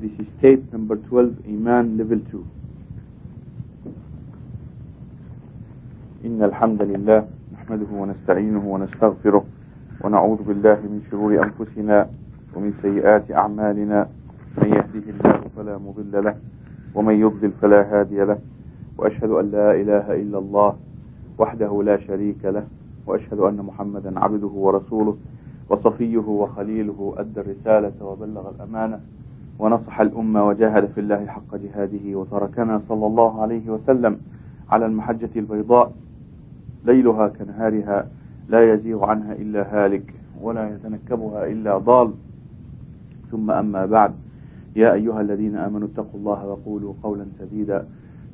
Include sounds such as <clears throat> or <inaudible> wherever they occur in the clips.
This is tape number 12, Iman level 2. إن الحمد لله نحمده ونستعينه ونستغفره ونعوذ بالله من شرور أنفسنا ومن سيئات أعمالنا. من يهده الله فلا مضل له ومن يضلل فلا هادي له. وأشهد أن لا إله إلا الله وحده لا شريك له. وأشهد أن محمدا عبده ورسوله وصفيه وخليله أدى الرسالة وبلغ الأمانة. ونصح الأمة وجاهد في الله حق جهاده وتركنا صلى الله عليه وسلم على المحجة البيضاء ليلها كنهارها لا يزيغ عنها إلا هالك ولا يتنكبها إلا ضال. ثم أما بعد يا أيها الذين آمنوا اتقوا الله وقولوا قولا سديدا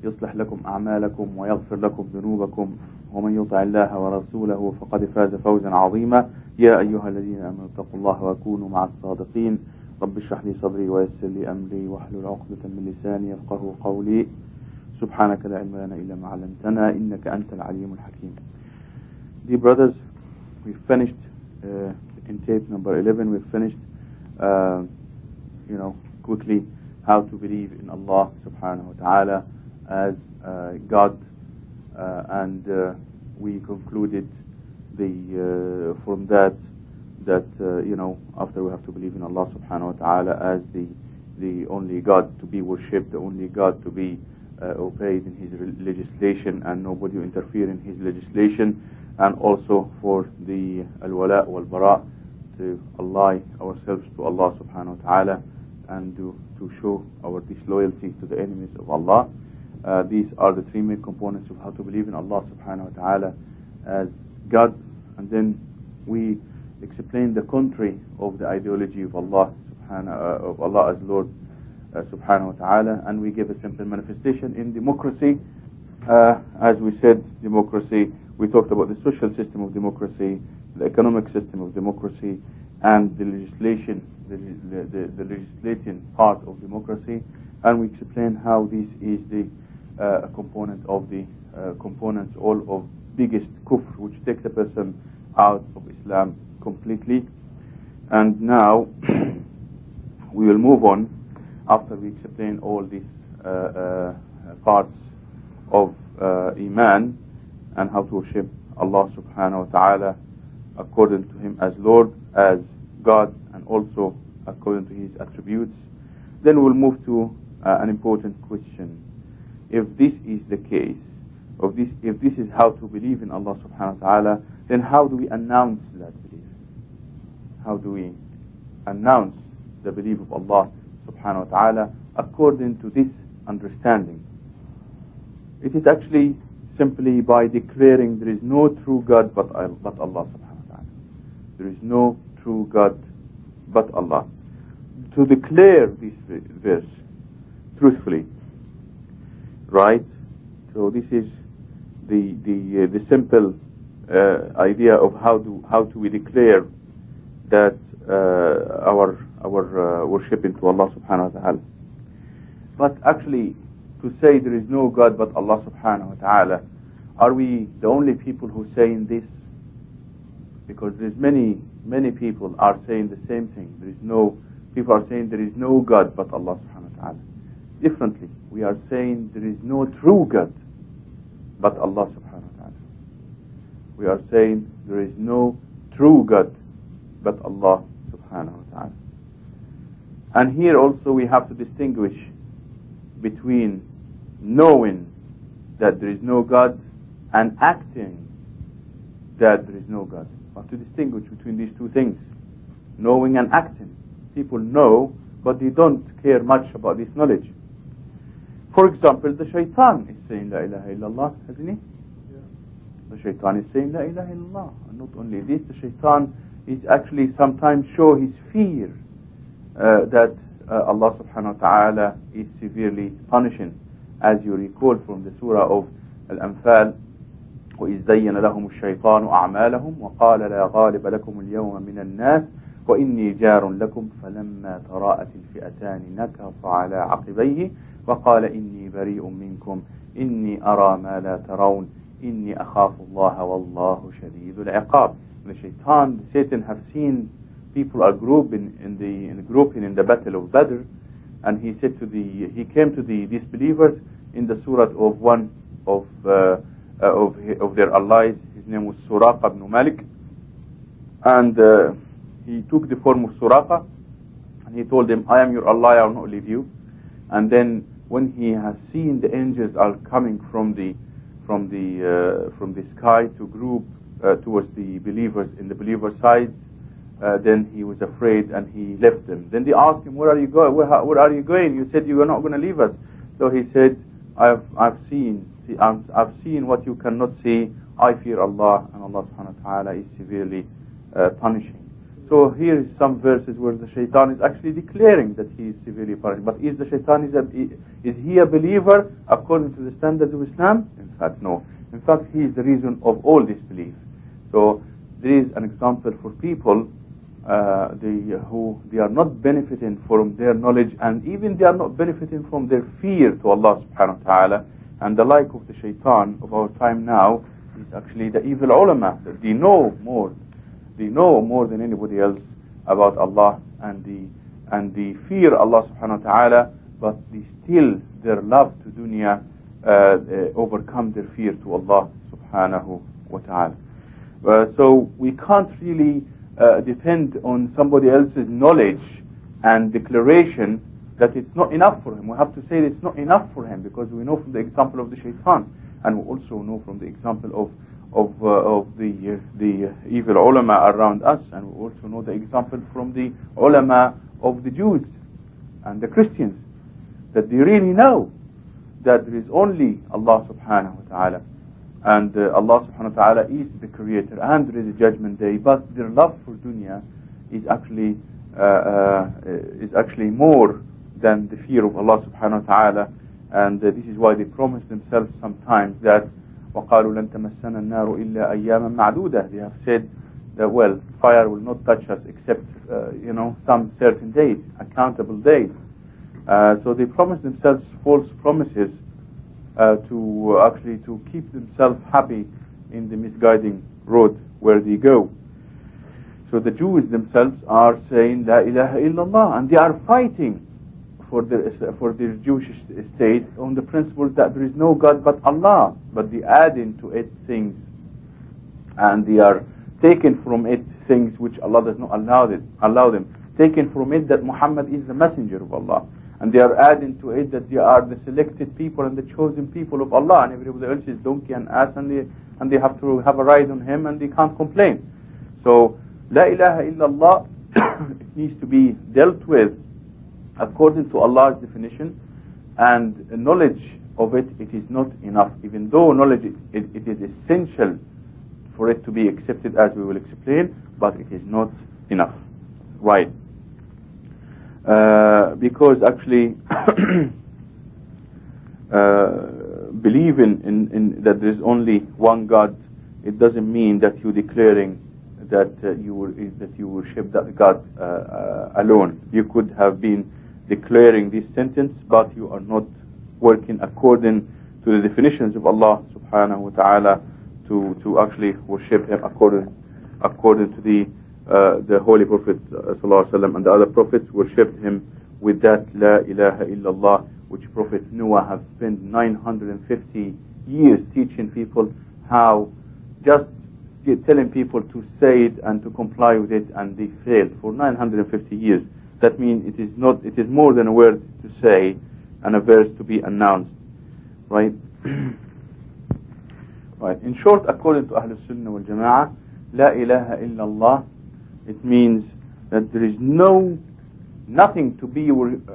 يصلح لكم أعمالكم ويغفر لكم ذنوبكم. ومن يطع الله ورسوله فقد فاز فوزا عظيما. يا أيها الذين آمنوا اتقوا الله وكونوا مع الصادقين. رب اشرح لي صدري ويسر لي أمري واحلل عقدة من لساني يفقه قولي سبحانك لا علم لنا إلا ما علمتنا إنك أنت العليم الحكيم Dear brothers, we finished uh, in tape number 11, we finished, uh, you know, quickly how to believe in Allah subhanahu wa ta'ala as uh, God uh, and uh, we concluded the uh, from that that uh, you know after we have to believe in Allah subhanahu wa ta'ala as the the only God to be worshipped the only God to be uh, obeyed in his legislation and nobody interfere in his legislation. And also for the al-wala wal-bara to ally ourselves to Allah subhanahu wa ta'ala and to, to show our disloyalty to the enemies of Allah. Uh, these are the three main components of how to believe in Allah subhanahu wa ta'ala as God. And then we explain the contrary of the ideology of Allah subhanahu uh, of Allah as Lord uh, subhanahu wa ta'ala and we give a simple manifestation in democracy. Uh, as we said democracy we talked about the social system of democracy the economic system of democracy and the legislation the, the, the, the legislating part of democracy and we explain how this is the uh, component of the uh, components all of biggest kufr which takes a person out of Islam completely and now <clears throat> we will move on after we explain all these uh, uh, parts of uh, Iman and how to worship Allah subhanahu wa ta'ala according to Him as Lord, as God and also according to His attributes. Then we'll move to uh, an important question. If this is the case, of this, if this is how to believe in Allah subhanahu wa ta'ala, then how do we announce that belief? How do we announce the belief of Allah subhanahu wa ta'ala according to this understanding? It is actually simply by declaring there is no true God but, Allah subhanahu wa ta'ala. There is no true God but Allah. To declare this verse truthfully, right? So this is the the uh, the simple uh, idea of how do how do we declare that uh, our our uh, worshiping to Allah subhanahu wa ta'ala. But actually, to say there is no God but Allah subhanahu wa ta'ala, are we the only people who saying this? Because there's many many people are saying the same thing. There is no people are saying there is no God but Allah subhanahu wa ta'ala. Differently, we are saying there is no true God but Allah subhanahu wa ta'ala. We are saying there is no true God but Allah subhanahu wa ta'ala. And here also we have to distinguish between knowing that there is no God and acting that there is no God. We have to distinguish between these two things. Knowing and acting. People know, but they don't care much about this knowledge. For example, the shaitan is saying La ilaha illallah, hasn't he? Yeah. The shaitan is saying La ilaha illallah. And not only this, the shaitan is actually sometimes show his fear uh, that uh, Allah subhanahu wa ta'ala is severely punishing. As you recall from the surah of Al-Anfal, وإذ زين لهم الشيطان أعمالهم وقال لا غالب لكم اليوم من الناس وإني جار لكم فلما تراءت الفئتان نكص على عقبيه وقال إني بريء منكم إني أرى ما لا ترون إني أخاف الله والله شديد العقاب the shaitan, Satan have seen people are grouping in the in grouping in the battle of Badr and he said to the he came to the disbelievers in the surah of one of uh, uh, of of their allies. His name was Suraqa ibn Malik, and uh, he took the form of Suraqa, and he told them, "I am your ally. I will not leave you." And then when he has seen the angels are coming from the from the uh, from the sky to group towards the believers in the believer side, uh, then he was afraid and he left them. Then they asked him, "Where are you going? Where, where are you going? You said you were not going to leave us." So he said, "I've I've seen I've, I've seen what you cannot see. I fear Allah, and Allah Subhanahu wa Taala is severely uh, punishing." So here is some verses where the shaitan is actually declaring that he is severely punished. But is the shaitan is, a, is he a believer according to the standards of Islam? In fact, no. In fact, he is the reason of all disbelief. So there is an example for people uh, they, who they are not benefiting from their knowledge and even they are not benefiting from their fear to Allah subhanahu wa ta'ala. And the like of the shaitan of our time now is actually the evil ulama. They know more. They know more than anybody else about Allah and the and they fear Allah subhanahu wa ta'ala but they still their love to dunya uh, uh, overcome their fear to Allah subhanahu wa ta'ala. uh, so we can't really uh, depend on somebody else's knowledge and declaration that it's not enough for him. We have to say it's not enough for him because we know from the example of the shaitan and we also know from the example of of, uh, of the uh, the evil ulama around us and we also know the example from the ulama of the Jews and the Christians that they really know that there is only Allah subhanahu wa ta'ala and uh, Allah subhanahu wa ta'ala is the creator and there is a judgment day but their love for dunya is actually uh, uh, is actually more than the fear of Allah subhanahu wa ta'ala and uh, this is why they promise themselves sometimes that وقالوا لن تمسنا النار إلا أياما معدودة they have said that well fire will not touch us except uh, you know some certain days accountable days uh, so they promise themselves false promises uh, to actually to keep themselves happy in the misguiding road where they go. So the Jews themselves are saying La ilaha illallah and they are fighting for the for their Jewish state on the principle that there is no God but Allah, but they add into it things and they are taken from it things which Allah does not allow it allow them. Taken from it that Muhammad is the messenger of Allah and they are adding to it that they are the selected people and the chosen people of Allah and everybody else is donkey and ass and they, and they have to have a ride on him and they can't complain. So, La ilaha illallah, <coughs> needs to be dealt with according to Allah's definition and knowledge of it, it is not enough. Even though knowledge, it, it is essential for it to be accepted as we will explain, but it is not enough. Right. Uh, because actually <coughs> uh, believing in, in that there is only one God, it doesn't mean that you're declaring that uh, you that you worship that God uh, uh, alone. You could have been declaring this sentence, but you are not working according to the definitions of Allah subhanahu wa ta'ala to, to actually worship Him according, according to the uh, the Holy Prophet ﷺ and the other prophets worshipped him with that La ilaha illallah which Prophet Noah has spent 950 years teaching people how just telling people to say it and to comply with it and they failed for 950 years. That means it is not it is more than a word to say and a verse to be announced right? <clears throat> Right. In short according to Ahlul Sunnah wal Jama'ah La ilaha illallah it means that there is no nothing to be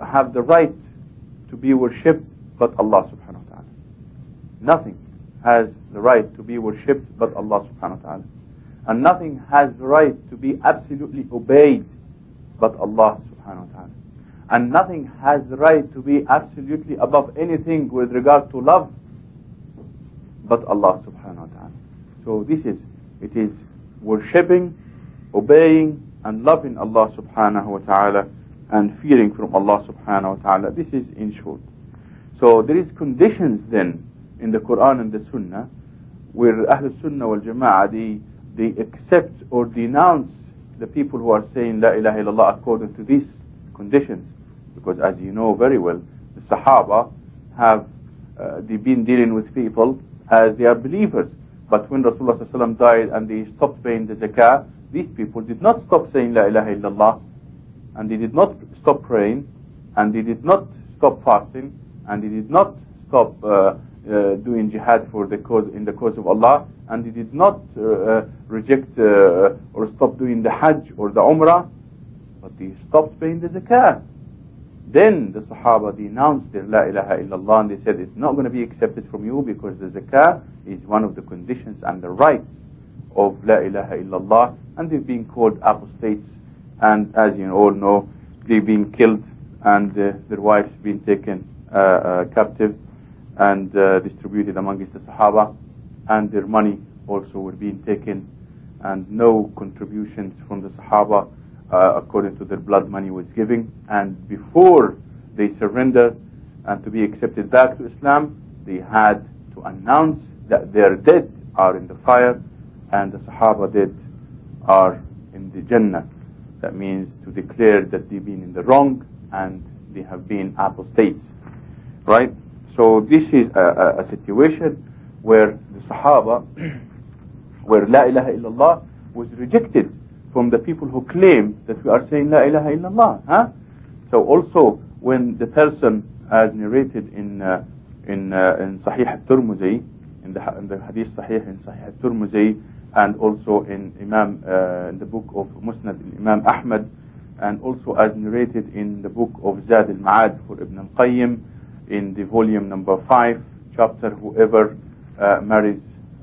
have the right to be worshipped but Allah subhanahu wa ta'ala. Nothing has the right to be worshipped but Allah subhanahu wa ta'ala. And nothing has the right to be absolutely obeyed but Allah subhanahu wa ta'ala. And nothing has the right to be absolutely above anything with regard to love but Allah subhanahu wa ta'ala. So this is, it is worshipping obeying and loving Allah subhanahu wa ta'ala and fearing from Allah subhanahu wa ta'ala. This is in short. So there is conditions then in the Quran and the Sunnah where Ahl Sunnah wal Jama'ah they, they accept or denounce the people who are saying La ilaha illallah according to these conditions. Because as you know very well, the Sahaba have uh, they've been dealing with people as they are believers. But when Rasulullah died and they stopped paying the zakah, these people did not stop saying La ilaha illallah, and they did not stop praying, and they did not stop fasting, and they did not stop uh, uh, doing jihad for the cause in the cause of Allah, and they did not uh, uh reject uh, or stop doing the Hajj or the Umrah, but they stopped paying the zakah. Then the Sahaba denounced La ilaha illallah and they said it's not going to be accepted from you because the zakah is one of the conditions and the rights of La ilaha illallah and they've been called apostates. And as you all know they've been killed and uh, their wives been taken uh, uh, captive and uh, distributed amongst the Sahaba and their money also were being taken. And no contributions from the Sahaba Uh, according to their blood money was giving. And before they surrender and to be accepted back to Islam they had to announce that their dead are in the fire and the Sahaba dead are in the Jannah. That means to declare that they've been in the wrong and they have been apostates. Right? So this is a, a, a situation where the Sahaba <coughs> where La ilaha illallah was rejected from the people who claim that we are saying La ilaha illallah. Huh? So also when the person as narrated in uh, in uh, in Sahih al-Tirmidhi in the, in the Hadith Sahih in Sahih al-Tirmidhi and also in Imam uh, in the book of Musnad Imam Ahmad and also as narrated in the book of Zad al-Ma'ad for Ibn al-Qayyim in the volume number 5 chapter whoever uh, marries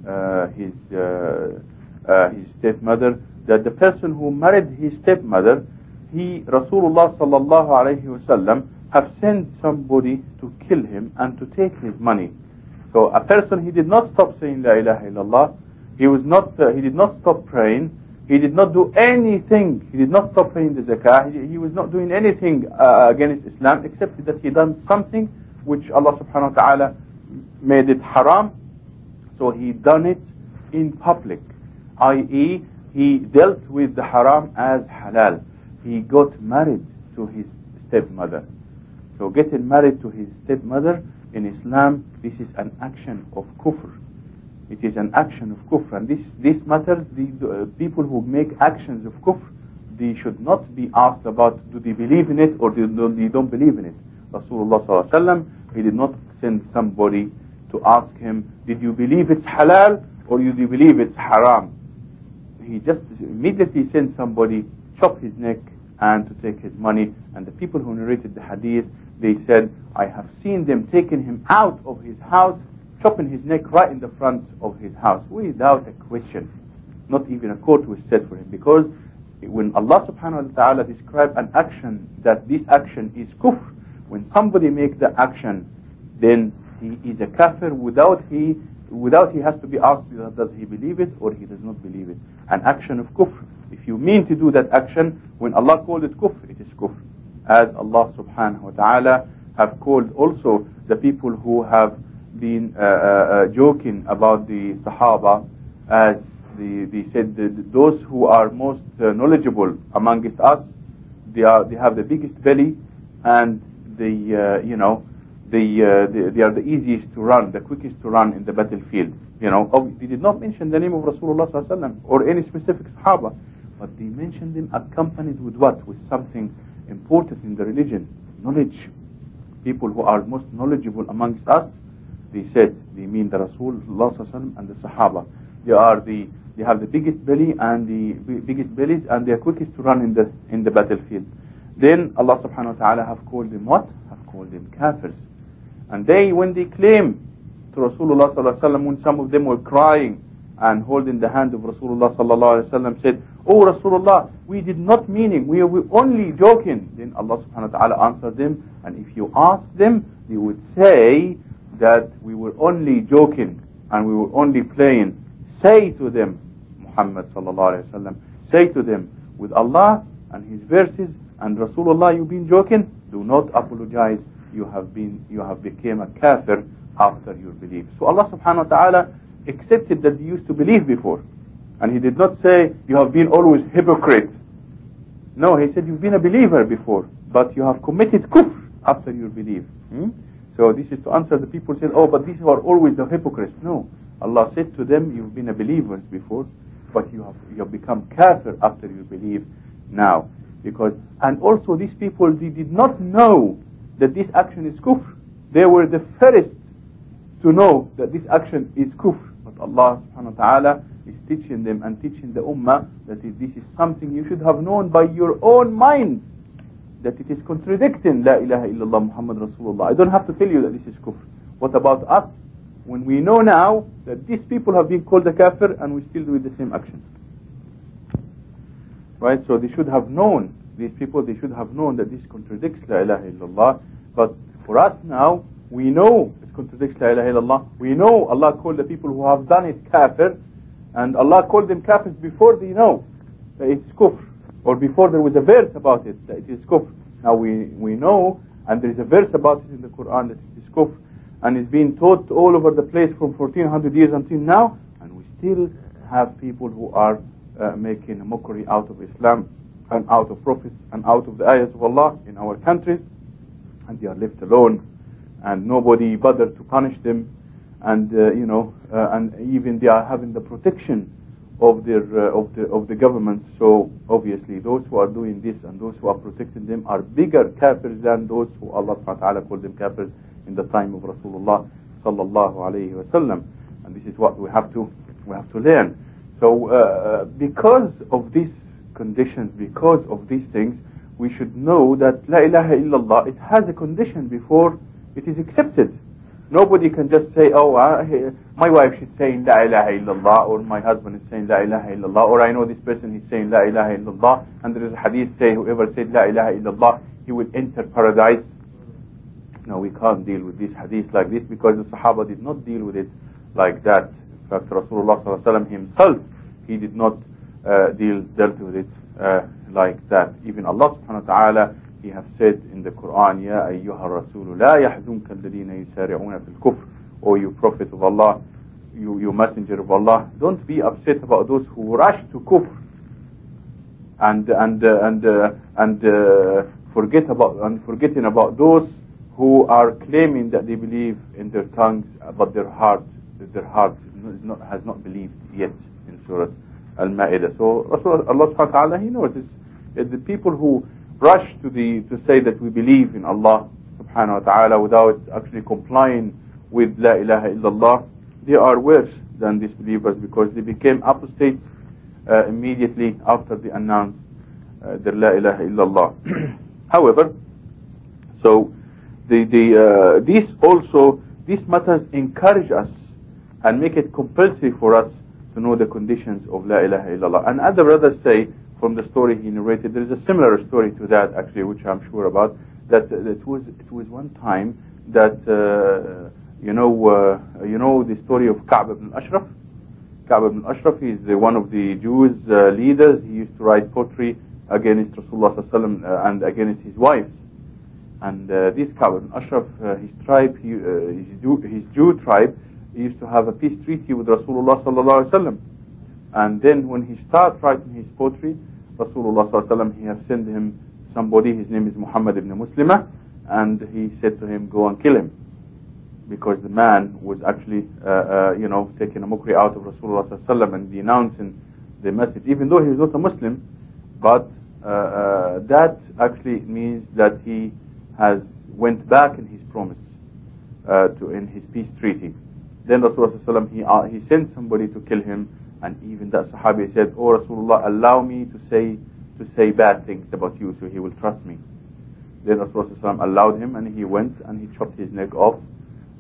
uh, his uh, his stepmother that the person who married his stepmother, he, Rasulullah sallallahu alayhi wasallam, have sent somebody to kill him and to take his money. So a person, he did not stop saying La ilaha illallah. He was not, uh, he did not stop praying. He did not do anything. He did not stop paying the zakah. He, he was not doing anything uh, against Islam except that he done something which Allah subhanahu wa ta'ala made it haram. So he done it in public, i.e he dealt with the haram as halal. He got married to his stepmother. So getting married to his stepmother in Islam, this is an action of kufr. It is an action of kufr. And this, this matters, the uh, people who make actions of kufr, they should not be asked about do they believe in it or do they don't believe in it. Rasulullah he did not send somebody to ask him, did you believe it's halal or do you believe it's haram? He just immediately sent somebody, chop his neck, and to take his money. And the people who narrated the hadith, they said, I have seen them taking him out of his house, chopping his neck right in the front of his house, without a question. Not even a court was set for him. Because when Allah subhanahu wa ta'ala described an action, that this action is kufr, when somebody makes the action, then he is a kafir without he without he has to be asked does he believe it or he does not believe it. An action of kufr. If you mean to do that action, when Allah called it kufr, it is kufr. As Allah subhanahu wa ta'ala have called also the people who have been uh, uh, uh joking about the Sahaba as the, they said those who are most uh, knowledgeable amongst us, they are they have the biggest belly and the uh, you know they, uh, they, they, are the easiest to run, the quickest to run in the battlefield. You know, oh, they did not mention the name of Rasulullah sallallahu Alaihi Wasallam or any specific Sahaba, but they mentioned them accompanied with what? With something important in the religion, knowledge. People who are most knowledgeable amongst us, they said they mean the Rasulullah sallallahu Alaihi Wasallam and the Sahaba. They are the they have the biggest belly and the biggest bellies and they are quickest to run in the in the battlefield. Then Allah subhanahu wa ta'ala have called them what? Have called them kafirs. And they, when they came to Rasulullah sallallahu when some of them were crying and holding the hand of Rasulullah sallallahu said, Oh Rasulullah, we did not mean it, we were only joking. Then Allah subhanahu wa ta'ala answered them, and if you ask them, they would say that we were only joking and we were only playing. Say to them, Muhammad sallallahu alayhi wa say to them, with Allah and His verses and Rasulullah, you've been joking, do not apologize you have been you have became a kafir after your belief. So Allah subhanahu wa ta'ala accepted that you used to believe before. And he did not say you have been always hypocrite. No, he said you've been a believer before. but you have committed kufr after your belief. Hmm? So this is to answer the people said, oh, but these are always the hypocrites. No. Allah said to them, you've been a believer before, but you have, you have become kafir after your belief now. Because, and also these people, they did not know that this action is kufr. They were the first to know that this action is kufr. But Allah subhanahu wa ta'ala is teaching them and teaching the ummah that this is something you should have known by your own mind that it is contradicting La ilaha illallah Muhammad Rasulullah. I don't have to tell you that this is kufr. What about us? When we know now that these people have been called a kafir and we still do the same action. Right? So they should have known, these people, they should have known that this contradicts La ilaha illallah. But for us now, we know it contradicts La ilaha illallah. We know Allah called the people who have done it kafir. And Allah called them kafirs before they know that it's kufr. Or before there was a verse about it, that it is kufr. Now we, we know, and there is a verse about it in the Quran that it is kufr. And it's being taught all over the place from 1400 years until now. And we still have people who are uh, making a mockery out of Islam and out of prophets and out of the ayahs of Allah in our countries and they are left alone and nobody bothered to punish them and uh, you know uh, and even they are having the protection of their uh, of the of the government. So obviously those who are doing this and those who are protecting them are bigger kafirs than those who Allah ta'ala called them kafirs in the time of Rasulullah sallallahu alayhi wasallam. And this is what we have to we have to learn. So uh, because of these conditions, because of these things, we should know that La ilaha illallah, it has a condition before it is accepted. Nobody can just say, oh, uh, my wife is saying La ilaha illallah, or my husband is saying La ilaha illallah, or I know this person is saying La ilaha illallah, and there is a hadith say, whoever said La ilaha illallah, he will enter paradise. No, we can't deal with this hadith like this because the Sahaba did not deal with it like that. In fact, Rasulullah himself, he did not uh, deal dealt with it uh, like that. Even Allah subhanahu wa ta'ala, He has said in the Quran, Ya ayyuha rasulu la yahzunka alladhina yusari'una fil kufr. O you Prophet of Allah, you, you Messenger of Allah, don't be upset about those who rush to kufr and and uh, and uh, and uh, forget about and forgetting about those who are claiming that they believe in their tongues, but their heart their heart not, has not believed yet in Surah Al-Ma'idah. So Allah subhanahu wa ta'ala, He knows it's, it's the people who rush to the to say that we believe in Allah subhanahu wa ta'ala without actually complying with La ilaha illallah, they are worse than disbelievers because they became apostates uh, immediately after they announced uh, their La ilaha illallah. <clears throat> However, so the, the, uh, this also, these matters encourage us and make it compulsory for us to know the conditions of La ilaha illallah. And other brothers say, from the story he narrated, there is a similar story to that actually, which I'm sure about, that, that it was it was one time that uh, you know uh, you know the story of Ka'b ibn Ashraf. Ka'b ibn Ashraf is uh, one of the Jews uh, leaders. He used to write poetry against Rasulullah uh, and against his wives. And uh, this Ka'b ibn Ashraf, his tribe, he, his, Jew, his Jew tribe, he used to have a peace treaty with Rasulullah sallallahu alaihi wasallam. And then when he started writing his poetry, Rasulullah sallallahu alaihi wasallam, he has sent him somebody, his name is Muhammad ibn Muslimah, and he said to him, go and kill him. Because the man was actually, uh, uh, you know, taking a mockery out of Rasulullah sallallahu alaihi wasallam and denouncing the message, even though he was not a Muslim, but uh, uh, that actually means that he has went back in his promise uh, to in his peace treaty. Then Rasulullah he, uh, he sent somebody to kill him and even that Sahabi said, Oh Rasulullah, allow me to say to say bad things about you so he will trust me. Then Rasulullah allowed him and he went and he chopped his neck off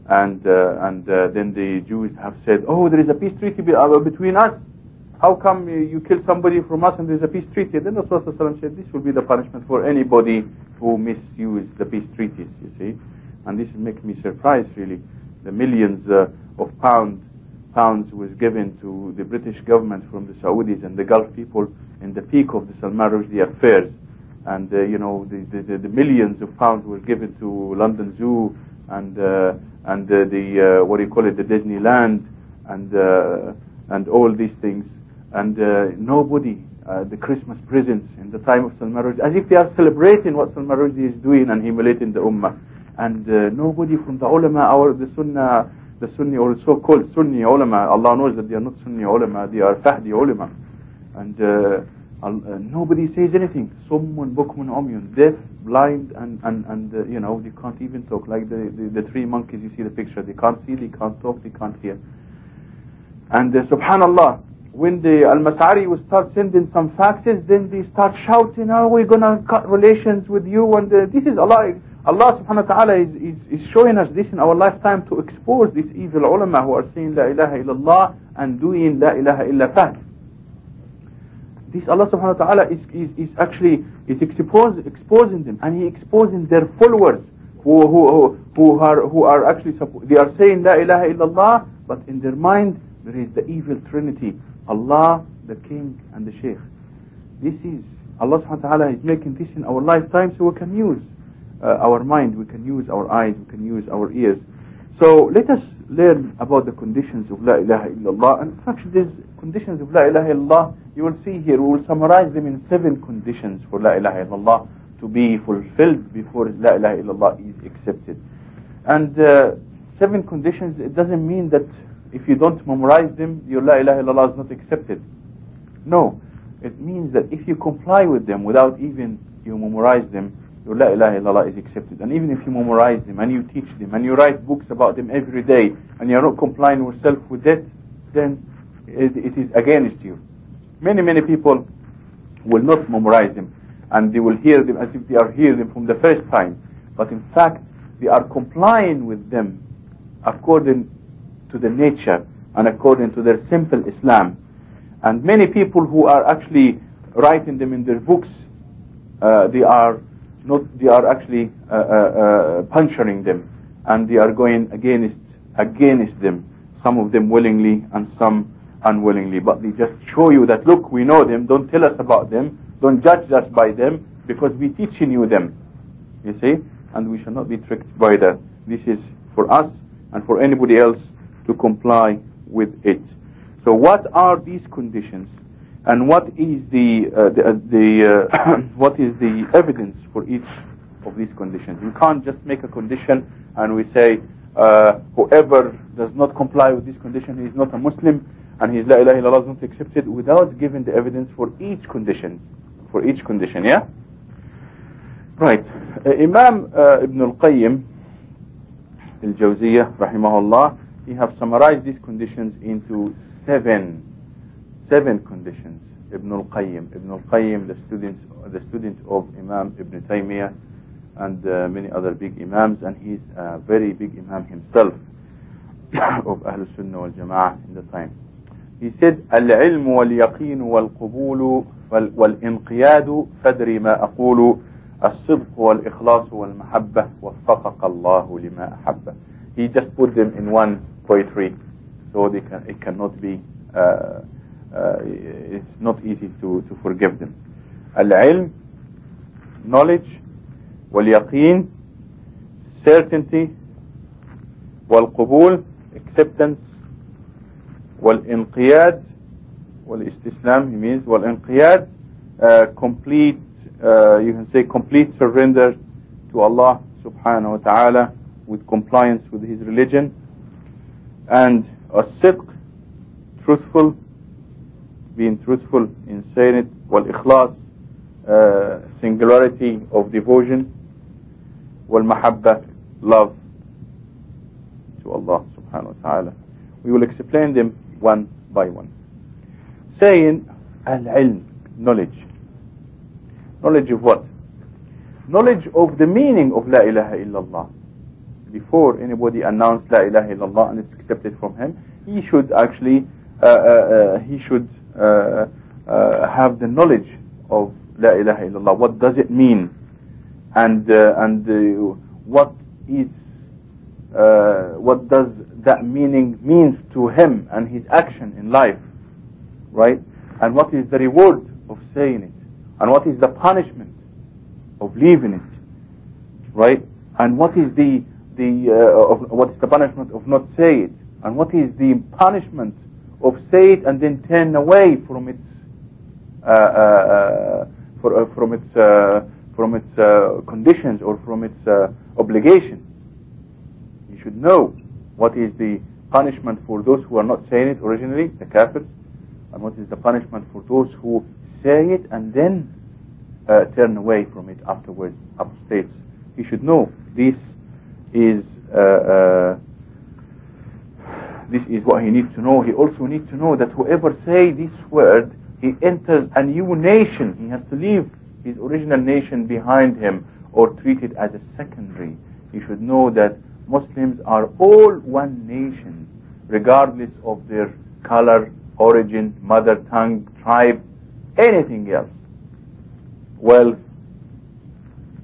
and uh, and uh, then the Jews have said, Oh, there is a peace treaty uh, between us. How come you kill somebody from us and there's a peace treaty? Then Rasulullah said, This will be the punishment for anybody who misuse the peace treaties, you see. And this makes me surprised really. The millions uh, of pounds pounds was given to the British government from the Saudis and the Gulf people in the peak of the Salman Rushdie affairs. And, uh, you know, the, the, the, millions of pounds were given to London Zoo and, uh, and uh, the, uh, what do you call it, the Disneyland and, uh, and all these things. And nobody, the Christmas presents in the time of Salman Rushdie, as if they are celebrating what Salman Rushdie is doing and humiliating the Ummah. And uh, nobody from the ulama or the Sunnah, the Sunni or so-called Sunni ulama, Allah knows that they are not Sunni ulama, they are Fahdi ulama. And uh, uh, nobody says anything. Someone, bukmun, umyun, deaf, blind, and, and, and uh, you know, they can't even talk. Like the, the, the three monkeys, you see the picture. They can't see, they can't talk, they can't hear. And uh, subhanallah, when the Al-Mas'ari will start sending some faxes, then they start shouting, oh, we're going to cut relations with you. And uh, this is Allah. Allah subhanahu wa ta'ala is, is, is showing us this in our lifetime to expose these evil ulama who are saying La ilaha illallah and doing La ilaha illa fax. This Allah subhanahu wa ta'ala is, is, is actually is expose, exposing them and He exposing their followers who, who, who, are, who are actually, they are saying La ilaha illallah but in their mind there is the evil trinity Allah, the king and the sheikh. This is, Allah subhanahu wa ta'ala is making this in our lifetime so we can use our mind, we can use our eyes, we can use our ears. So let us learn about the conditions of La ilaha illallah. And actually these conditions of La ilaha illallah, you will see here, we will summarize them in seven conditions for La ilaha illallah to be fulfilled before La ilaha illallah is accepted. And uh, seven conditions, it doesn't mean that if you don't memorize them, your La ilaha illallah is not accepted. No, it means that if you comply with them without even you memorize them, your La ilaha illallah is accepted. And even if you memorize them and you teach them and you write books about them every day and you're not complying yourself with that, then it, it is against you. Many, many people will not memorize them and they will hear them as if they are hearing them from the first time. But in fact, they are complying with them according to the nature and according to their simple Islam. And many people who are actually writing them in their books, uh, they are not, they are actually uh, uh, uh, puncturing them, and they are going against against them. Some of them willingly and some unwillingly, but they just show you that look, we know them. Don't tell us about them. Don't judge us by them because we teaching you them. You see, and we shall not be tricked by that. This is for us and for anybody else to comply with it. So what are these conditions and what is the, uh, the, uh, the uh, <coughs> what is the evidence for each of these conditions? You can't just make a condition and we say uh, whoever does not comply with this condition is not a Muslim and his La ilaha illallah is not accepted without giving the evidence for each condition. For each condition, yeah? Right. Uh, Imam uh, Ibn al-Qayyim al-Jawziyah, rahimahullah, he have summarized these conditions into seven, seven conditions. Ibn al-Qayyim, Ibn al-Qayyim, the student, the student of Imam Ibn Taymiyyah, and uh, many other big imams, and he's a very big imam himself <coughs> of Ahl Sunnah wal Jama'ah in the time. He said, العلم واليقين والقبول والانقياد فدري ما أقول الصدق والإخلاص والمحبة وفقك الله لما أحبه. He just put them in one poetry, so they can, it cannot be, uh, uh, it's not easy to, to forgive them. Al-ilm, knowledge, wal-yaqeen, certainty, wal-qubul, acceptance, wal-inqiyad, wal-istislam, he means, wal-inqiyad, uh, complete, uh, you can say complete surrender to Allah subhanahu wa ta'ala with compliance with his religion and a sidq, truthful, being truthful in saying it, wal ikhlas, uh, singularity of devotion, wal mahabba, love to Allah subhanahu wa ta'ala. We will explain them one by one. Saying al-ilm, knowledge. Knowledge of what? Knowledge of the meaning of La ilaha illallah before anybody announced La ilaha illallah and it's accepted from him, he should actually, uh, uh, uh he should Uh, uh, have the knowledge of La ilaha illallah. What does it mean? And, uh, and what is, what does that meaning means to him and his action in life, right? And what is the reward of saying it? And what is the punishment of leaving it, right? And what is the the uh, of, what is the punishment of not saying it, and what is the punishment of it and then turn away from its uh, uh, for, uh, from its uh, from its uh, conditions or from its uh, obligation. You should know what is the punishment for those who are not saying it originally, the kafirs, and what is the punishment for those who say it and then uh, turn away from it afterwards, apostates. You should know this is uh, uh, this is what he needs to know. He also needs to know that whoever say this word, he enters a new nation. He has to leave his original nation behind him or treat it as a secondary. He should know that Muslims are all one nation, regardless of their color, origin, mother tongue, tribe, anything else, wealth,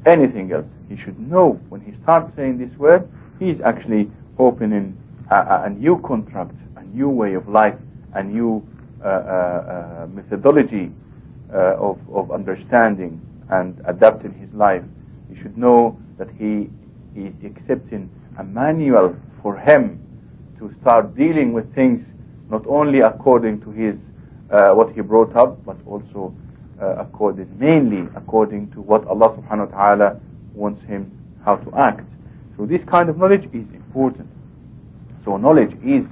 anything else. He should know when he starts saying this word, he is actually opening a, a new contract, a new way of life, a new uh, uh, uh, methodology uh, of, of understanding and adapting his life. He should know that he is accepting a manual for him to start dealing with things not only according to his uh, what he brought up, but also uh, according mainly according to what Allah subhanahu wa ta'ala wants him how to act. So this kind of knowledge is important. So knowledge is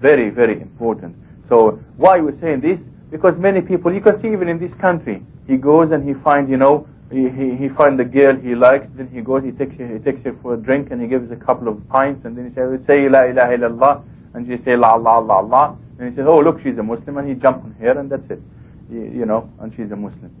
very, very important. So why we're saying this? Because many people, you can see even in this country, he goes and he finds, you know, he, he, he finds the girl he likes, then he goes, he takes her, he takes her for a drink and he gives a couple of pints and then he says, say La ilaha illallah, and she say La la la la, and he says, oh look, she's a Muslim, and he jumps on her and that's it. You, you know, and she's a Muslim.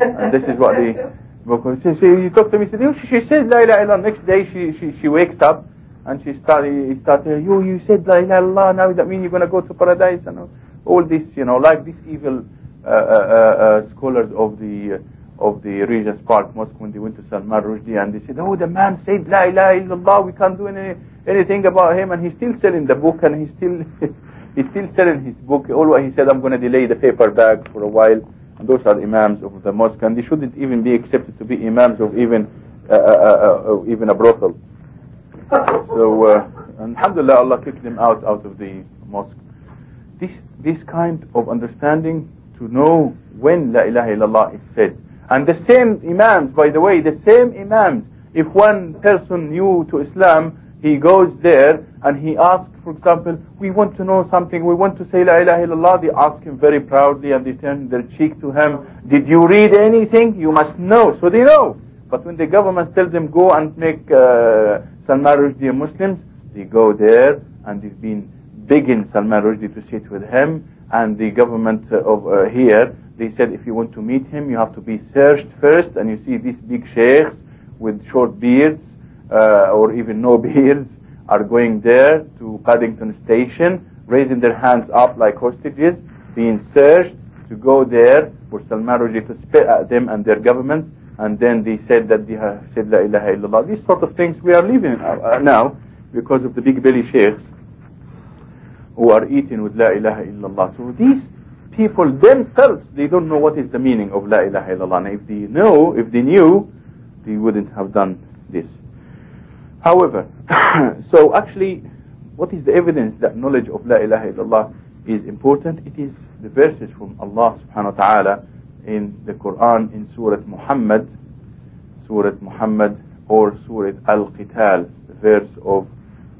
and this is what the <laughs> because she, she, he talked to me, she, she says La ilaha illallah. Next day she, she, she wakes up and she started, started, you, you said La ilaha illallah, now that mean you're going to go to paradise and all this, you know, like these evil uh, uh, uh, scholars of the of the Regent's Park Mosque when they went to Salman Rushdie and they said, oh, the man said La ilaha illallah, we can't do any, anything about him and he's still selling the book and he's still <laughs> he's still selling his book. All he said, I'm going to delay the paperback for a while. And those are imams of the mosque and they shouldn't even be accepted to be imams of even uh, uh, uh, even a brothel. So, uh, alhamdulillah, Allah kicked them out out of the mosque. This, this kind of understanding to know when La ilaha illallah is said. And the same imams, by the way, the same imams, if one person new to Islam, he goes there and he asks, for example, we want to know something, we want to say La ilaha illallah, they ask him very proudly and they turn their cheek to him, did you read anything? You must know. So they know. But when the government tells them go and make uh, Salman Rushdie Muslims, they go there and they've been begging Salman Rushdie to sit with him and the government of uh, here, they said if you want to meet him, you have to be searched first and you see these big sheikhs with short beards uh, or even no <laughs> beards are going there to Paddington Station, raising their hands up like hostages, being searched to go there for Salman Rushdie to spit at them and their government and then they said that they have said La ilaha illallah. These sort of things we are living uh, now because of the big belly sheikhs who are eating with La ilaha illallah. So these people themselves, they don't know what is the meaning of La ilaha illallah. And if they know, if they knew, they wouldn't have done this. However, <coughs> so actually, what is the evidence that knowledge of La ilaha illallah is important? It is the verses from Allah subhanahu wa ta'ala in the Quran in Surah Muhammad, Surah Muhammad or Surah Al-Qital, verse of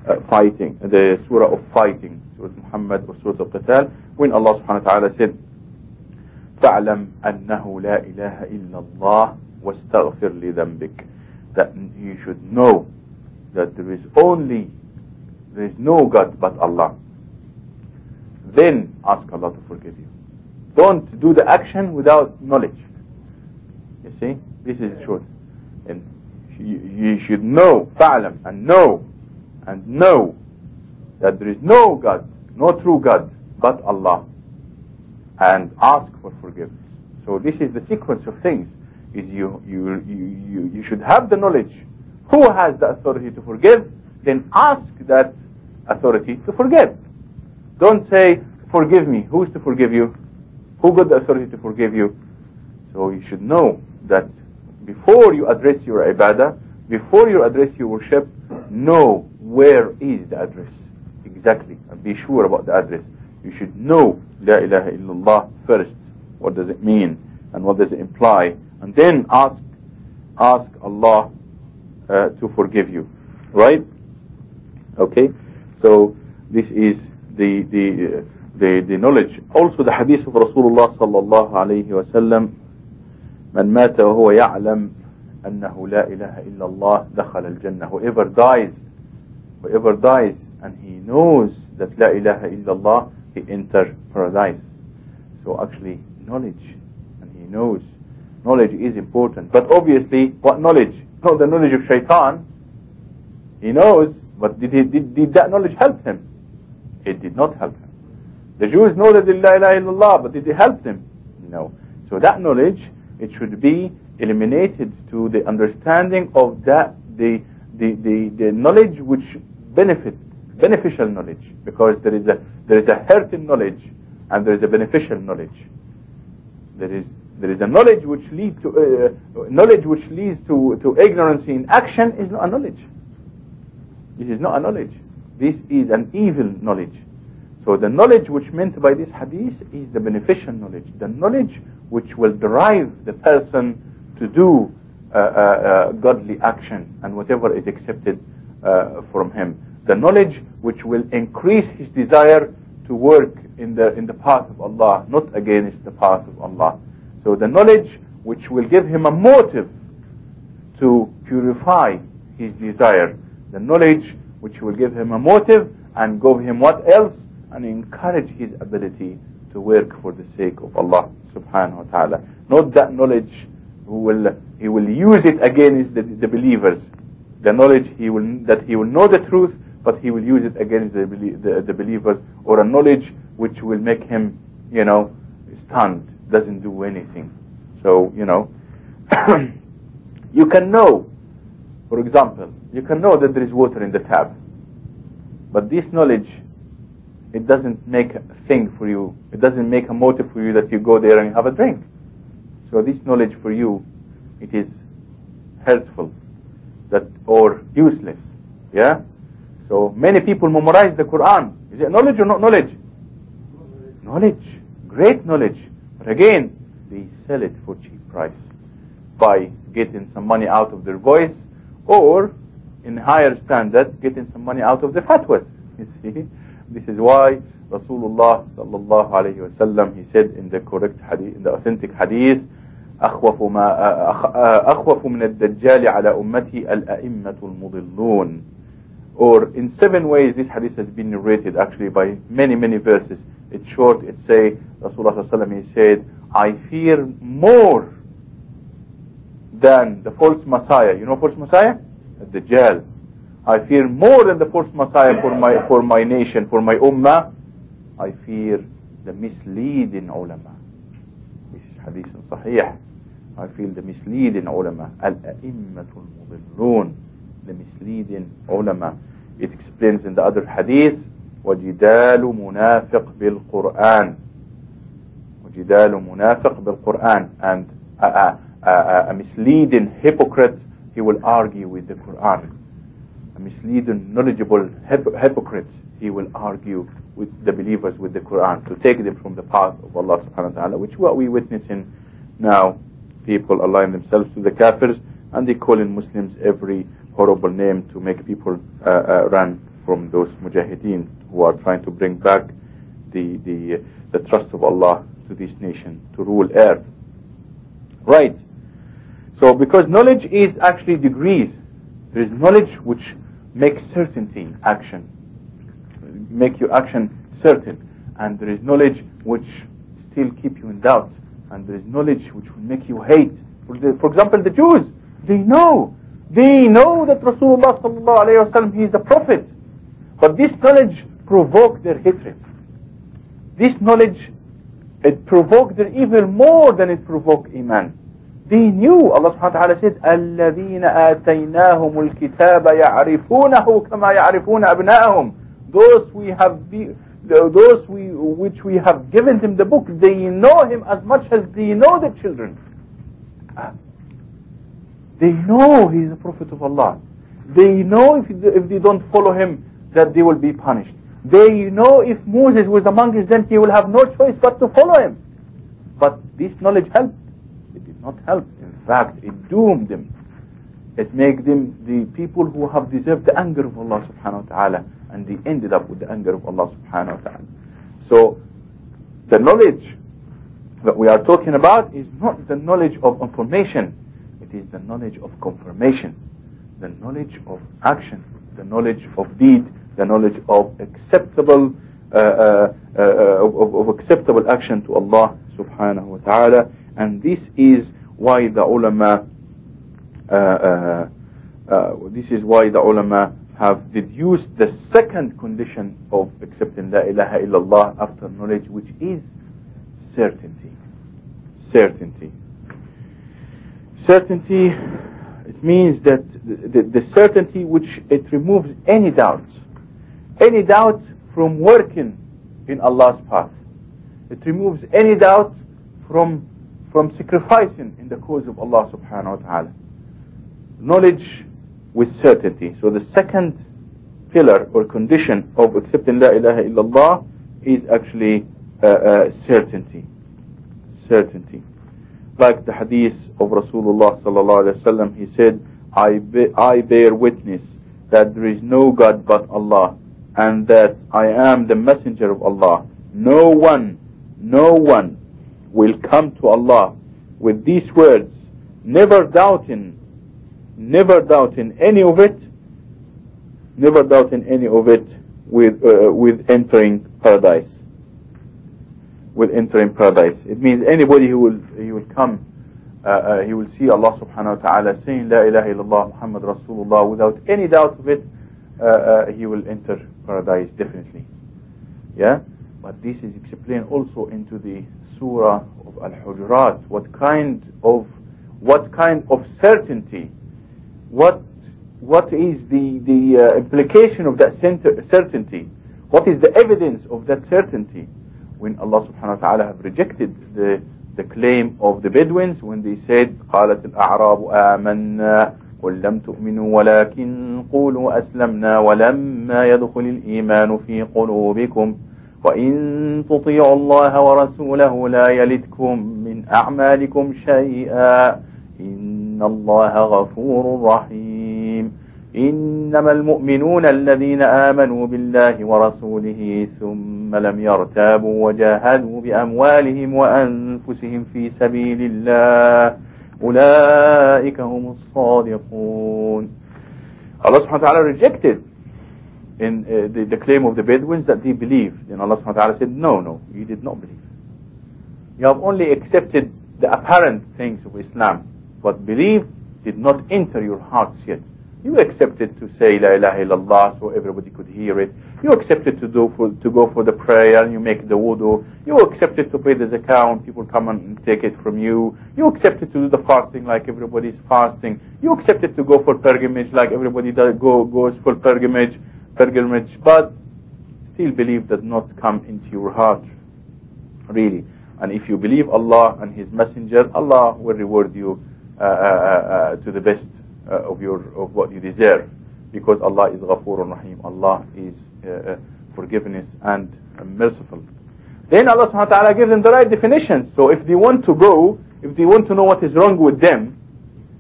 uh, fighting, the Surah of fighting, Surah Muhammad or Surah Al-Qital, when Allah subhanahu wa ta'ala said, فَاعْلَمْ أَنَّهُ لَا إِلَهَ إِلَّا اللَّهِ وَاسْتَغْفِرْ لِذَنْبِكَ That you should know that there is only, there is no God but Allah. Then ask Allah to forgive you. Don't do the action without knowledge. You see, this is truth. And you, should know, fa'lam, and know, and know that there is no God, no true God, but Allah. And ask for forgiveness. So this is the sequence of things. Is you, you, you, you, you should have the knowledge. Who has the authority to forgive? Then ask that authority to forgive. Don't say, forgive me. Who is to forgive you? Who got the authority to forgive you? So you should know that before you address your ibadah, before you address your worship, know where is the address. Exactly. And be sure about the address. You should know La ilaha illallah first. What does it mean? And what does it imply? And then ask ask Allah uh, to forgive you. Right? Okay. So this is the the the, the knowledge also the hadith of Rasulullah sallallahu alayhi wa sallam من مات وهو يعلم أنه لا إله إلا الله دخل الجنة whoever dies whoever dies and he knows that لا إله إلا الله he enters paradise so actually knowledge and he knows knowledge is important but obviously what knowledge <laughs> not the knowledge of shaitan he knows but did, he, did, did that knowledge help him it did not help him the Jews know that La ilaha illallah but did it help them? No. So that knowledge it should be eliminated to the understanding of that the the, the, the knowledge which benefits beneficial knowledge. Because there is a there is a hurting knowledge and there is a beneficial knowledge. There is there is a knowledge which leads to uh, knowledge which leads to to ignorance in action is not a knowledge. This is not a knowledge. This is an evil knowledge so the knowledge which meant by this hadith is the beneficial knowledge the knowledge which will drive the person to do uh, uh, uh godly action and whatever is accepted uh, from him. The knowledge which will increase his desire to work in the in the path of Allah, not against the path of Allah. So the knowledge which will give him a motive to purify his desire, the knowledge which will give him a motive and give him what else and encourage his ability to work for the sake of Allah subhanahu wa ta'ala. Not that knowledge will he will use it against the, the believers. The knowledge he will that he will know the truth but he will use it against the, the, the believers or a knowledge which will make him, you know, stunned, doesn't do anything. So, you know, <coughs> you can know, for example, you can know that there is water in the tap, but this knowledge, it doesn't make a thing for you. It doesn't make a motive for you that you go there and have a drink. So this knowledge for you, it is helpful, that or useless. Yeah. So many people memorize the Quran. Is it knowledge or not knowledge? Knowledge. Great knowledge. But again, they sell it for cheap price by getting some money out of their voice or in higher standard getting some money out of the fatwas. You see? This is why Rasulullah sallallahu alayhi wa sallam he said in the correct hadith, in the authentic hadith أخوف ما أخوف من الدجال على أمتي الأئمة المضلون or in seven ways this hadith has been narrated actually by many many verses it's short it say Rasulullah he said I fear more than the false messiah you know false messiah the Dajjal I fear more than the false messiah for my for my nation for my ummah I fear the misleading ulama this is hadith sahih I feel the misleading ulama al-a'immatul mudillun the misleading ulama. It explains in the other hadith, وَجِدَالُ مُنَافِقْ بِالْقُرْآنِ وَجِدَالُ مُنَافِقْ بِالْقُرْآنِ And a, a, a, a misleading hypocrite, he will argue with the Quran. A misleading, knowledgeable hypocrite, he will argue with the believers with the Quran to take them from the path of Allah subhanahu wa ta'ala, which what we witnessing now. People align themselves to the kafirs and they call in Muslims every horrible name to make people uh, uh, run from those mujahideen who are trying to bring back the, the, the trust of Allah to this nation, to rule earth. Right. So because knowledge is actually degrees, there is knowledge which makes certainty action, make your action certain, and there is knowledge which still keep you in doubt, and there is knowledge which will make you hate. For, the, for example, the Jews, they know they know that Rasulullah he is the prophet. But this knowledge provoked their hatred. This knowledge, it provoked their evil more than it provoked Iman. They knew, Allah subhanahu wa ta'ala said, الَّذِينَ آتَيْنَاهُمُ الْكِتَابَ يَعْرِفُونَهُ كَمَا يَعْرِفُونَ أَبْنَاءَهُم Those we have be, those we, which we have given them the book, they know him as much as they know the children. They know he is a prophet of Allah. They know if, if they don't follow him that they will be punished. They know if Moses was among them, he will have no choice but to follow him. But this knowledge helped? Not help. In fact, it doomed them. It made them the people who have deserved the anger of Allah subhanahu wa ta'ala and they ended up with the anger of Allah subhanahu wa ta'ala. So the knowledge that we are talking about is not the knowledge of information. It is the knowledge of confirmation, the knowledge of action, the knowledge of deed, the knowledge of acceptable uh, uh, uh, of, of, acceptable action to Allah subhanahu wa ta'ala and this is why the ulama uh, uh, uh, this is why the ulama have deduced the second condition of accepting la ilaha illallah after knowledge which is certainty. Certainty. Certainty it means that the, the, the certainty which it removes any doubts. Any doubt from working in Allah's path. It removes any doubt from, from sacrificing in the cause of Allah subhanahu wa ta'ala. Knowledge with certainty. So the second pillar or condition of accepting La ilaha illallah is actually uh, uh, certainty. Certainty. Like the hadith of Rasulullah sallallahu alaihi wasallam, he said, I, be, I bear witness that there is no God but Allah and that I am the messenger of Allah. No one, no one will come to Allah with these words, never doubting, never doubting any of it, never doubting any of it with, uh, with entering paradise. With entering paradise. It means anybody who will, he will come, uh, uh, he will see Allah subhanahu wa ta'ala saying La ilaha illallah Muhammad Rasulullah without any doubt of it, uh, uh, he will enter paradise definitely. Yeah? But this is explained also into the surah of Al-Hujurat. What kind of what kind of certainty, what what is the the uh, implication of that certainty? What is the evidence of that certainty? When Allah subhanahu wa ta'ala have rejected the the claim of the Bedouins when they said قالت الأعراب آمنا قل لم تؤمنوا ولكن قولوا أسلمنا ولما يدخل الإيمان في قلوبكم وإن تطيعوا الله ورسوله لا يلدكم من أعمالكم شيئا. إن الله غفور رحيم. إنما المؤمنون الذين آمنوا بالله ورسوله ثم لم يرتابوا وجاهدوا بأموالهم وأنفسهم في سبيل الله. أولئك هم الصادقون. Subhanahu wa ta'ala rejected in uh, the, the, claim of the Bedouins that they believed. And Allah subhanahu wa ta'ala said, no, no, you did not believe. You have only accepted the apparent things of Islam, but belief did not enter your hearts yet. You accepted to say La ilaha illallah so everybody could hear it. You accepted to do for, to go for the prayer and you make the wudu. You accepted to pay the zakat people come and take it from you. You accepted to do the fasting like everybody's fasting. You accepted to go for pilgrimage like everybody does, go, goes for pilgrimage, pilgrimage. But still believe does not come into your heart. Really. And if you believe Allah and His Messenger, Allah will reward you uh, uh, uh, to the best uh, of your of what you deserve because Allah is Ghafoor Rahim Allah is uh, uh, forgiveness and merciful then Allah subhanahu wa ta'ala gives them the right definition so if they want to go if they want to know what is wrong with them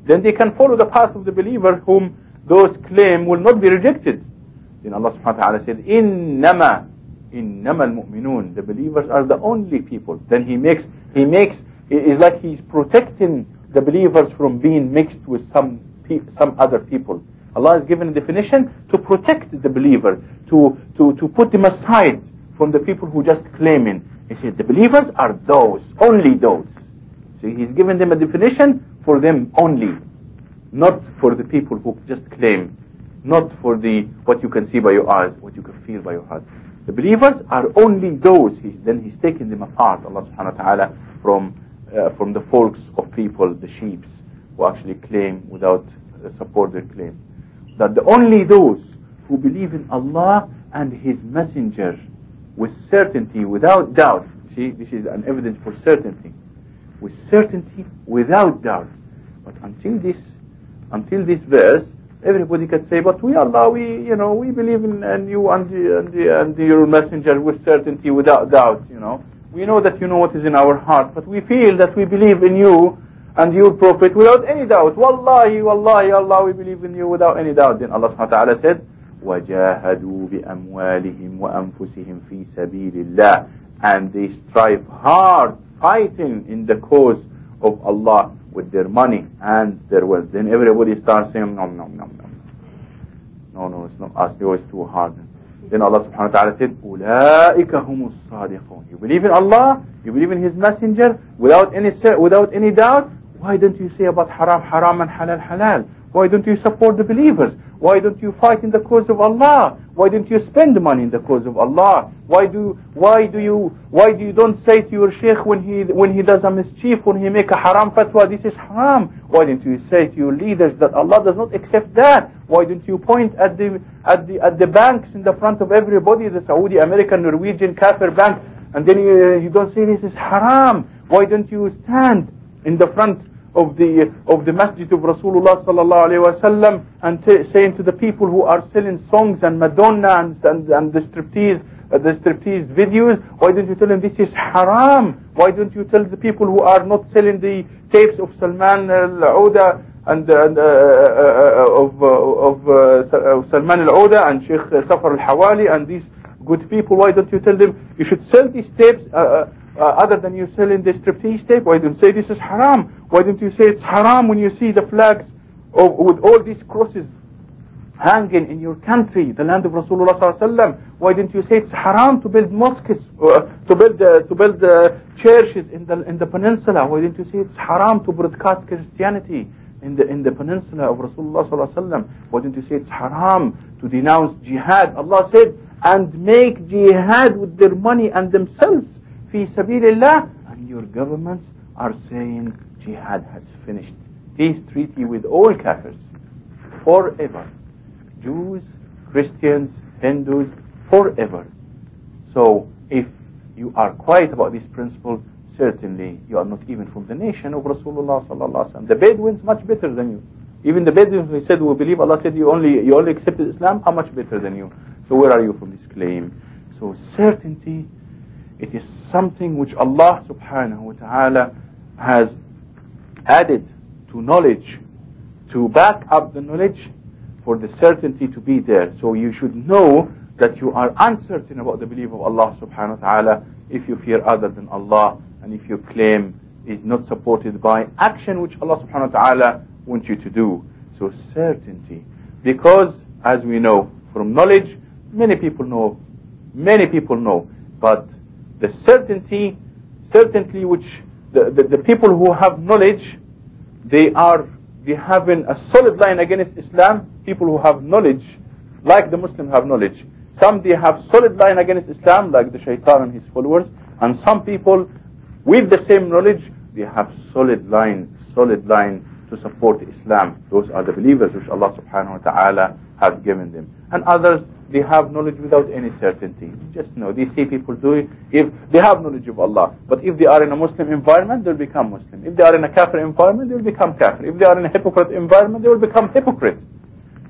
then they can follow the path of the believer whom those claim will not be rejected then Allah subhanahu wa ta'ala said innama innama al-mu'minun the believers are the only people then he makes he makes it is like he's protecting the believers from being mixed with some some other people. Allah has given a definition to protect the believer, to, to, to put them aside from the people who just claiming. He said the believers are those, only those. So he's given them a definition for them only, not for the people who just claim, not for the what you can see by your eyes, what you can feel by your heart. The believers are only those. He, then he's taken them apart, Allah subhanahu wa ta'ala, from, uh, from the folks of people, the sheeps who actually claim without uh, support their claim. That the only those who believe in Allah and His Messenger with certainty, without doubt, see, this is an evidence for certainty, with certainty, without doubt. But until this, until this verse, everybody can say, but we Allah, we, you know, we believe in, in you and, and, and your messenger with certainty, without doubt, you know. we know that you know what is in our heart, but we feel that we believe in you and your prophet without any doubt. Wallahi, wallahi, Allah, we believe in you without any doubt. Then Allah subhanahu wa ta'ala said, وَجَاهَدُوا بِأَمْوَالِهِمْ وَأَنفُسِهِمْ فِي سَبِيلِ اللَّهِ And they strive hard, fighting in the cause of Allah with their money and their wealth. Then everybody starts saying, no, no, no, no. No, no, it's not us. Yours too hard. Then Allah subhanahu wa ta'ala said, أُولَٰئِكَ هُمُ الصَّادِقُونَ You believe in Allah, you believe in His messenger, without any, without any doubt, why don't you say about haram, haram and halal, halal? Why don't you support the believers? Why don't you fight in the cause of Allah? Why don't you spend money in the cause of Allah? Why do why do you why do you don't say to your sheikh when he when he does a mischief when he make a haram fatwa this is haram? Why don't you say to your leaders that Allah does not accept that? Why don't you point at the at the at the banks in the front of everybody the Saudi, American, Norwegian, Kafir bank and then you, you don't say this is haram? Why don't you stand in the front of the of the masjid of Rasulullah sallallahu alaihi wasallam and saying to the people who are selling songs and Madonna and and, and the striptease uh, the striptease videos why don't you tell them this is haram? Why don't you tell the people who are not selling the tapes of Salman al-Auda and, and uh, uh, of of Salman al-Auda and Sheikh Safar al-Hawali and these good people why don't you tell them you should sell these tapes uh, other than you selling the striptease tape? Why don't you say this is haram? Why don't you say it's haram when you see the flags of, with all these crosses hanging in your country, the land of Rasulullah sallallahu Why didn't you say it's haram to build mosques, uh, to build uh, to build uh, churches in the in the peninsula? Why didn't you say it's haram to broadcast Christianity in the in the peninsula of Rasulullah sallallahu Why didn't you say it's haram to denounce jihad? Allah said, and make jihad with their money and themselves fi sabilillah, and your governments are saying jihad has finished. Peace treaty with all kafirs, forever. Jews, Christians, Hindus, forever. So if you are quiet about this principle, certainly you are not even from the nation of Rasulullah sallallahu alaihi wasallam. The Bedouins much better than you. Even the Bedouins who said we believe Allah said you only you only accepted Islam are much better than you. So where are you from this claim? So certainty it is something which Allah subhanahu wa ta'ala has added to knowledge to back up the knowledge for the certainty to be there. So you should know that you are uncertain about the belief of Allah subhanahu wa ta'ala if you fear other than Allah and if your claim is not supported by action which Allah subhanahu wa ta'ala wants you to do. So certainty. Because as we know from knowledge, many people know, many people know, but the certainty, certainty which the, the, the, people who have knowledge, they are they having a solid line against Islam. People who have knowledge, like the Muslims have knowledge. Some they have solid line against Islam, like the shaitan and his followers. And some people with the same knowledge, they have solid line, solid line to support Islam. Those are the believers which Allah subhanahu wa ta'ala has given them. And others, they have knowledge without any certainty. Just know, they see people do it. If they have knowledge of Allah, but if they are in a Muslim environment, they'll become Muslim. If they are in a Kafir environment, they'll become Kafir. If they are in a hypocrite environment, they will become hypocrite.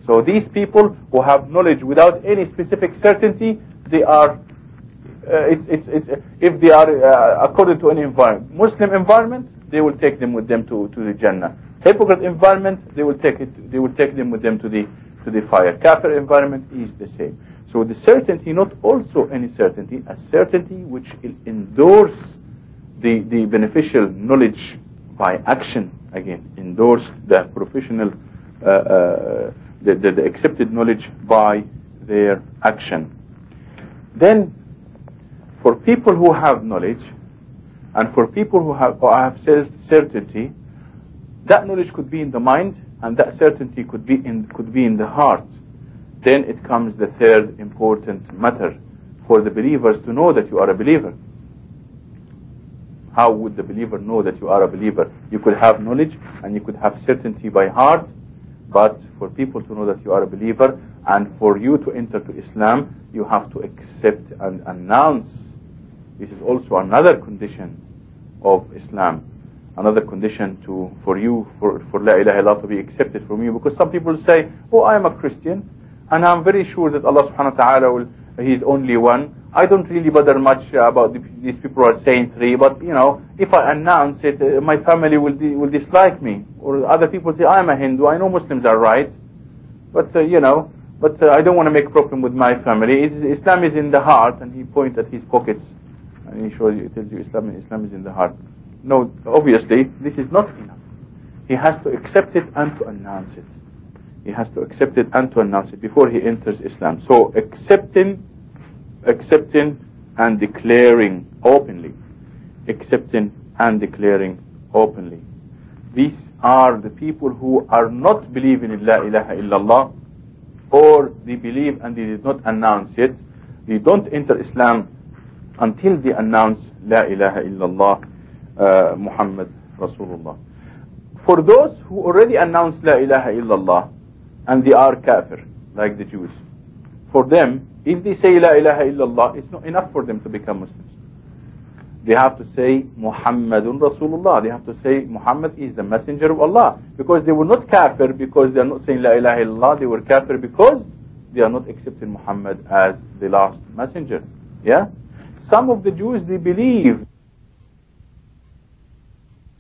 So these people who have knowledge without any specific certainty, they are, uh, it's, it's, it's, if they are uh, according to any environment, Muslim environment, they will take them with them to, to the Jannah. Hypocrite environment, they will take it, they will take them with them to the to the fire. Kafir environment is the same. So the certainty, not also any certainty, a certainty which will endorse the, the beneficial knowledge by action, again, endorse the professional, uh, uh, the, the, the accepted knowledge by their action. Then, for people who have knowledge, and for people who have, who have certainty, that knowledge could be in the mind, and that certainty could be in could be in the heart. Then it comes the third important matter for the believers to know that you are a believer. How would the believer know that you are a believer? You could have knowledge and you could have certainty by heart but for people to know that you are a believer and for you to enter to Islam you have to accept and announce. This is also another condition of Islam another condition to for you for for la ilaha illallah to be accepted from you because some people say oh I am a Christian and I'm very sure that Allah subhanahu wa ta'ala will he is only one I don't really bother much about the, these people are saying three, but you know, if I announce it, uh, my family will will dislike me, or other people say I'm a Hindu. I know Muslims are right, but uh, you know, but uh, I don't want to make problem with my family. It's, Islam is in the heart, and he points at his pockets, and he shows you, tells you Islam, Islam is in the heart. No, obviously, this is not enough. He has to accept it and to announce it. He has to accept it and to announce it before he enters Islam. So accepting, accepting and declaring openly. Accepting and declaring openly. These are the people who are not believing in La ilaha illallah or they believe and they did not announce it. They don't enter Islam until they announce La ilaha illallah uh, Muhammad Rasulullah. For those who already announced La ilaha illallah, and they are kafir, like the Jews. For them, if they say La ilaha illallah, it's not enough for them to become Muslims. They have to say Muhammadun Rasulullah. They have to say Muhammad is the messenger of Allah. Because they were not kafir because they are not saying La ilaha illallah. They were kafir because they are not accepting Muhammad as the last messenger. Yeah? Some of the Jews, they believe